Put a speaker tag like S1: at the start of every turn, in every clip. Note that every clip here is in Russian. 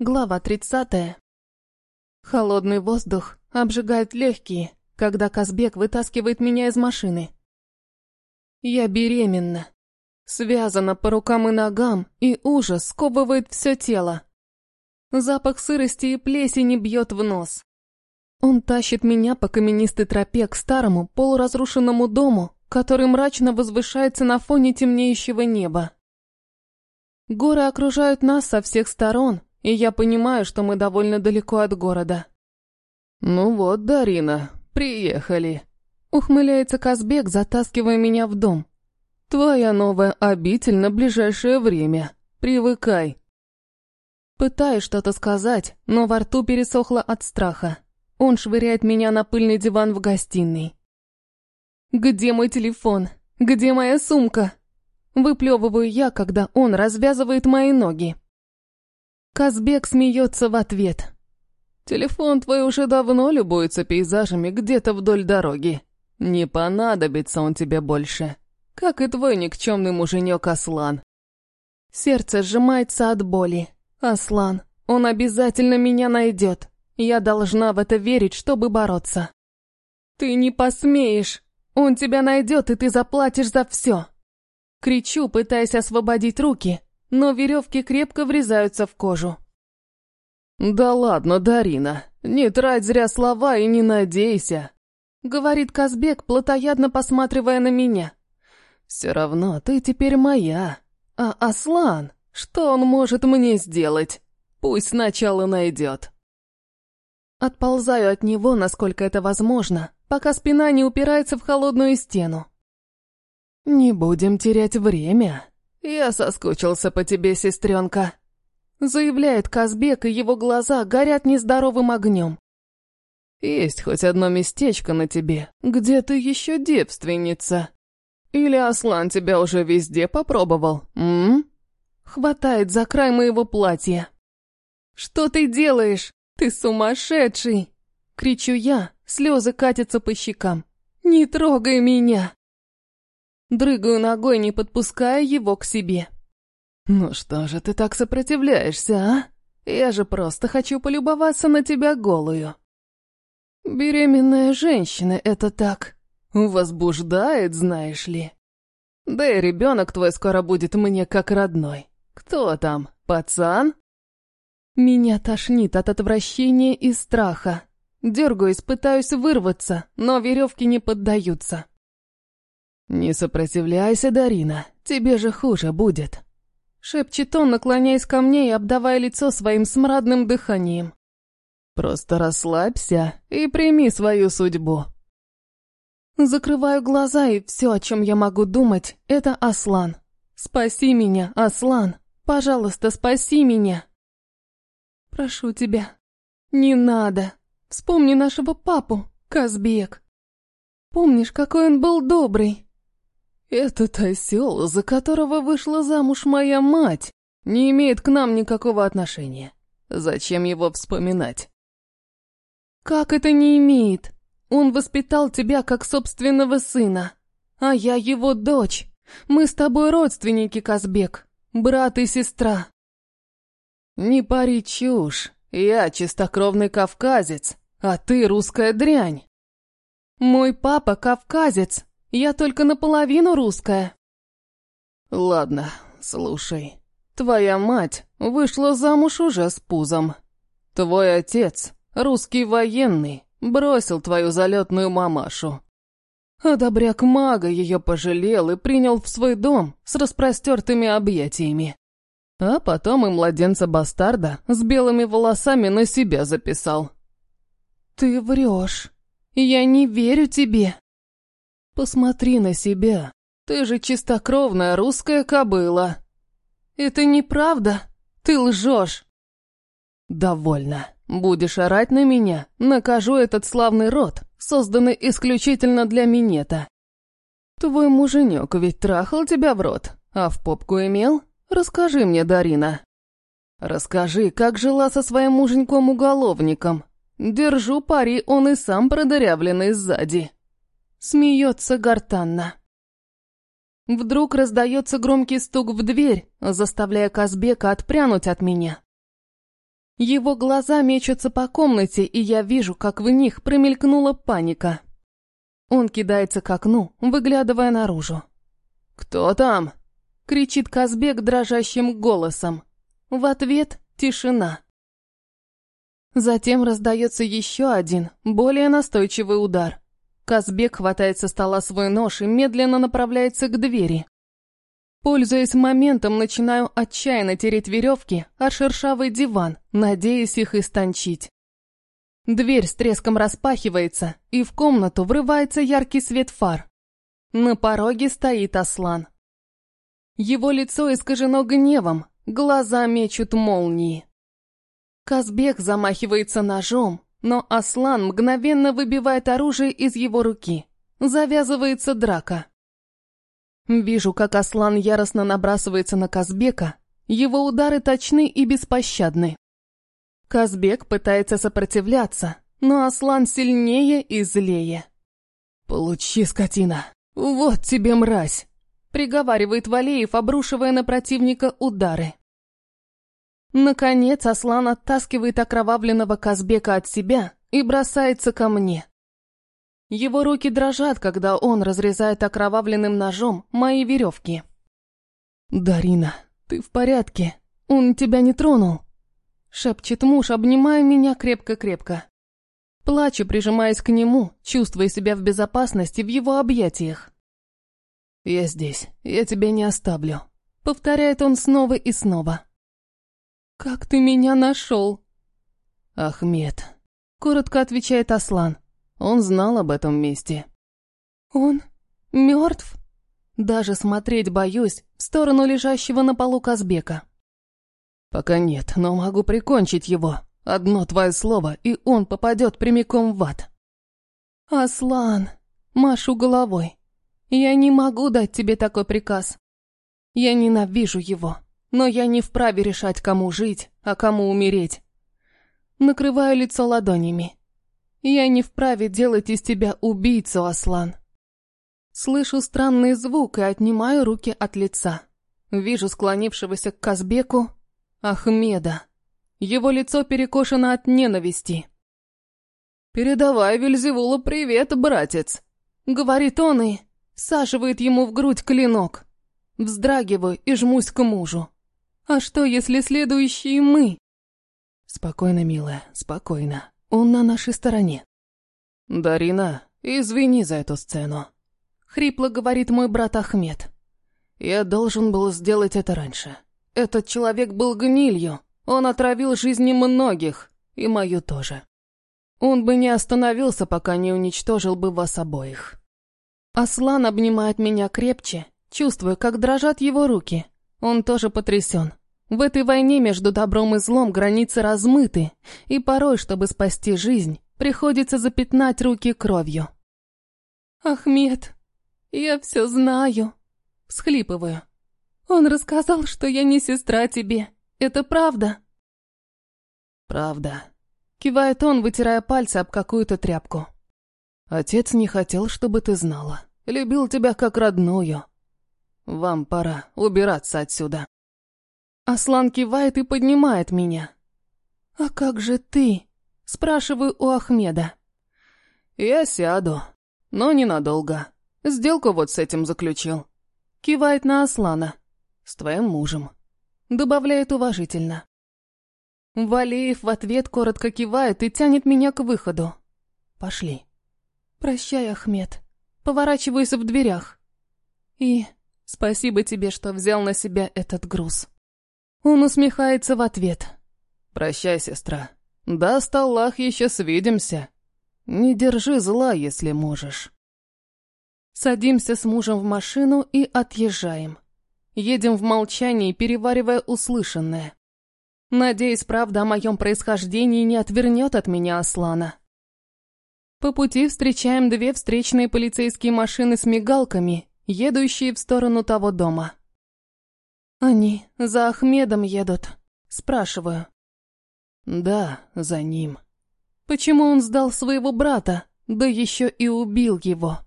S1: Глава 30. Холодный воздух обжигает легкие, когда Казбек вытаскивает меня из машины. Я беременна. Связана по рукам и ногам, и ужас сковывает все тело. Запах сырости и плесени бьет в нос. Он тащит меня по каменистой тропе к старому полуразрушенному дому, который мрачно возвышается на фоне темнеющего неба. Горы окружают нас со всех сторон, и я понимаю, что мы довольно далеко от города.
S2: «Ну вот, Дарина, приехали», —
S1: ухмыляется Казбек, затаскивая меня в дом.
S2: «Твоя новая обитель на ближайшее время. Привыкай».
S1: Пытаюсь что-то сказать, но во рту пересохло от страха. Он швыряет меня на пыльный диван в гостиной. «Где мой телефон? Где моя сумка?» Выплевываю я, когда он развязывает мои ноги. Казбек смеется в ответ.
S2: «Телефон твой уже давно любуется пейзажами где-то вдоль дороги. Не понадобится он тебе больше, как и твой никчемный муженек Аслан».
S1: Сердце сжимается от боли. Аслан, он обязательно меня найдет. Я должна в это верить, чтобы бороться. «Ты не посмеешь! Он тебя найдет, и ты заплатишь за все!» Кричу, пытаясь освободить руки, но веревки крепко врезаются в кожу.
S2: «Да ладно, Дарина, не трать зря слова и не надейся», —
S1: говорит Казбек, плотоядно посматривая на меня.
S2: «Все равно ты теперь моя. А Аслан, что он может мне сделать? Пусть сначала найдет».
S1: Отползаю от него, насколько это возможно, пока спина не упирается в холодную стену.
S2: «Не будем терять время», «Я соскучился по тебе, сестренка», —
S1: заявляет Казбек, и его глаза горят нездоровым огнем.
S2: «Есть хоть одно местечко на тебе, где ты еще девственница. Или Аслан тебя уже везде попробовал, м?»
S1: Хватает за край моего платья. «Что ты делаешь? Ты сумасшедший!» Кричу я, слезы катятся по щекам. «Не трогай меня!» Дрыгаю ногой, не подпуская его к себе.
S2: «Ну что же ты так сопротивляешься, а? Я же просто хочу полюбоваться на тебя голую». «Беременная женщина — это так. Возбуждает, знаешь ли. Да и ребенок твой скоро будет мне как родной. Кто там, пацан?»
S1: Меня тошнит от отвращения и страха. Дергаюсь, пытаюсь вырваться, но веревки не поддаются.
S2: «Не сопротивляйся, Дарина, тебе же хуже будет», —
S1: шепчет он, наклоняясь ко мне и обдавая лицо своим смрадным дыханием.
S2: «Просто расслабься и прими свою судьбу».
S1: Закрываю глаза, и все, о чем я могу думать, это Аслан. «Спаси меня, Аслан! Пожалуйста, спаси меня!» «Прошу тебя, не надо! Вспомни нашего папу, Казбек! Помнишь, какой он был добрый?»
S2: «Этот осел, за которого вышла замуж моя мать, не имеет к нам никакого отношения. Зачем его вспоминать?»
S1: «Как это не имеет? Он воспитал тебя как собственного сына, а я его дочь. Мы с тобой родственники, Казбек, брат и сестра».
S2: «Не пари чушь, я чистокровный кавказец, а ты русская дрянь».
S1: «Мой папа кавказец, я только наполовину русская.
S2: Ладно, слушай. Твоя мать вышла замуж уже с пузом. Твой отец, русский военный, бросил твою залетную мамашу. А добряк мага ее пожалел и принял в свой дом с распростертыми объятиями. А потом и младенца-бастарда с белыми волосами на себя записал.
S1: «Ты врешь. Я не верю тебе».
S2: Посмотри на себя. Ты же чистокровная русская кобыла.
S1: Это неправда. Ты лжешь.
S2: Довольно. Будешь орать на меня, накажу этот славный род, созданный исключительно для минета. Твой муженек ведь трахал тебя в рот, а в попку имел? Расскажи мне, Дарина. Расскажи, как жила со своим муженьком-уголовником. Держу пари, он и сам продырявленный сзади.
S1: Смеется гортанно. Вдруг раздается громкий стук в дверь, заставляя Казбека отпрянуть от меня. Его глаза мечутся по комнате, и я вижу, как в них промелькнула паника. Он кидается к окну, выглядывая наружу.
S2: «Кто там?»
S1: — кричит Казбек дрожащим голосом. В ответ — тишина. Затем раздается еще один, более настойчивый удар. Казбек хватает со стола свой нож и медленно направляется к двери. Пользуясь моментом, начинаю отчаянно тереть веревки о шершавый диван, надеясь их истончить. Дверь с треском распахивается, и в комнату врывается яркий свет фар. На пороге стоит Аслан. Его лицо искажено гневом, глаза мечут молнии. Казбек замахивается ножом, но Аслан мгновенно выбивает оружие из его руки. Завязывается драка. Вижу, как Аслан яростно набрасывается на Казбека. Его удары точны и беспощадны. Казбек пытается сопротивляться, но Аслан сильнее и злее.
S2: «Получи, скотина! Вот тебе мразь!»
S1: приговаривает Валеев, обрушивая на противника удары. Наконец Аслан оттаскивает окровавленного Казбека от себя и бросается ко мне. Его руки дрожат, когда он разрезает окровавленным ножом мои веревки.
S2: «Дарина, ты в порядке? Он тебя не тронул?»
S1: Шепчет муж, обнимая меня крепко-крепко. Плачу, прижимаясь к нему, чувствуя себя в безопасности в его объятиях.
S2: «Я здесь, я тебя не оставлю», —
S1: повторяет он снова и снова. «Как ты меня нашел?»
S2: «Ахмед», —
S1: коротко отвечает Аслан.
S2: Он знал об этом месте.
S1: «Он мертв?» Даже смотреть боюсь в сторону лежащего на полу Казбека.
S2: «Пока нет, но могу прикончить его. Одно твое слово, и он попадет прямиком в ад».
S1: «Аслан!» Машу головой. «Я не могу дать тебе такой приказ. Я ненавижу его, но я не вправе решать, кому жить, а кому умереть. Накрываю лицо ладонями. Я не вправе делать из тебя убийцу, Аслан. Слышу странный звук и отнимаю руки от лица. Вижу склонившегося к Казбеку Ахмеда. Его лицо перекошено от ненависти.
S2: «Передавай Вельзевулу привет, братец!»
S1: Говорит он и саживает ему в грудь клинок. Вздрагиваю и жмусь к мужу. А что, если следующие мы?
S2: Спокойно, милая, спокойно. Он на нашей стороне. Дарина, извини за эту сцену.
S1: Хрипло говорит мой брат Ахмед.
S2: Я должен был сделать это раньше. Этот человек был гнилью. Он отравил жизни многих, и мою тоже. Он бы не остановился, пока не уничтожил бы вас обоих.
S1: Аслан обнимает меня крепче, чувствуя, как дрожат его руки. Он тоже потрясен. В этой войне между добром и злом границы размыты, и порой, чтобы спасти жизнь, приходится запятнать руки кровью. «Ахмед, я все знаю», — всхлипываю. «Он рассказал, что я не сестра тебе. Это правда?»
S2: «Правда», —
S1: кивает он, вытирая пальцы об какую-то тряпку.
S2: «Отец не хотел, чтобы ты знала. Любил тебя как родную. Вам пора убираться отсюда».
S1: Аслан кивает и поднимает меня. «А как же ты?» – спрашиваю у Ахмеда.
S2: «Я сяду, но ненадолго. Сделку вот с этим заключил».
S1: Кивает на Аслана.
S2: «С твоим мужем».
S1: Добавляет уважительно. Валеев в ответ коротко кивает и тянет меня к выходу. «Пошли». «Прощай, Ахмед». Поворачиваюсь в дверях. «И спасибо тебе, что взял на себя этот груз». Он усмехается в ответ.
S2: «Прощай, сестра. Даст Аллах, еще свидимся. Не держи зла, если можешь».
S1: Садимся с мужем в машину и отъезжаем. Едем в молчании, переваривая услышанное. Надеюсь, правда о моем происхождении не отвернет от меня Аслана. По пути встречаем две встречные полицейские машины с мигалками, едущие в сторону того дома. «Они за Ахмедом едут?» Спрашиваю.
S2: «Да, за ним».
S1: «Почему он сдал своего брата, да еще и убил его?»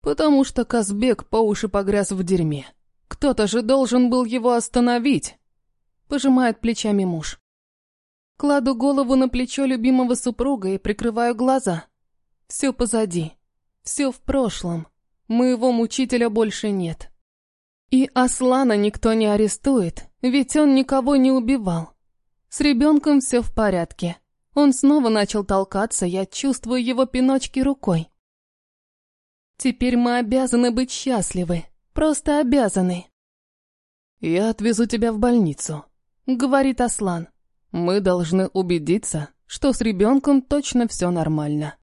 S2: «Потому что Казбек по уши погряз в дерьме. Кто-то же должен был его остановить», — пожимает плечами муж.
S1: Кладу голову на плечо любимого супруга и прикрываю глаза. Все позади. Все в прошлом. Моего мучителя больше нет. И Аслана никто не арестует, ведь он никого не убивал. С ребенком все в порядке. Он снова начал толкаться, я чувствую его пиночки рукой. Теперь мы обязаны быть счастливы. Просто обязаны.
S2: «Я отвезу тебя в больницу», —
S1: говорит Аслан.
S2: «Мы должны убедиться, что с ребенком точно все нормально».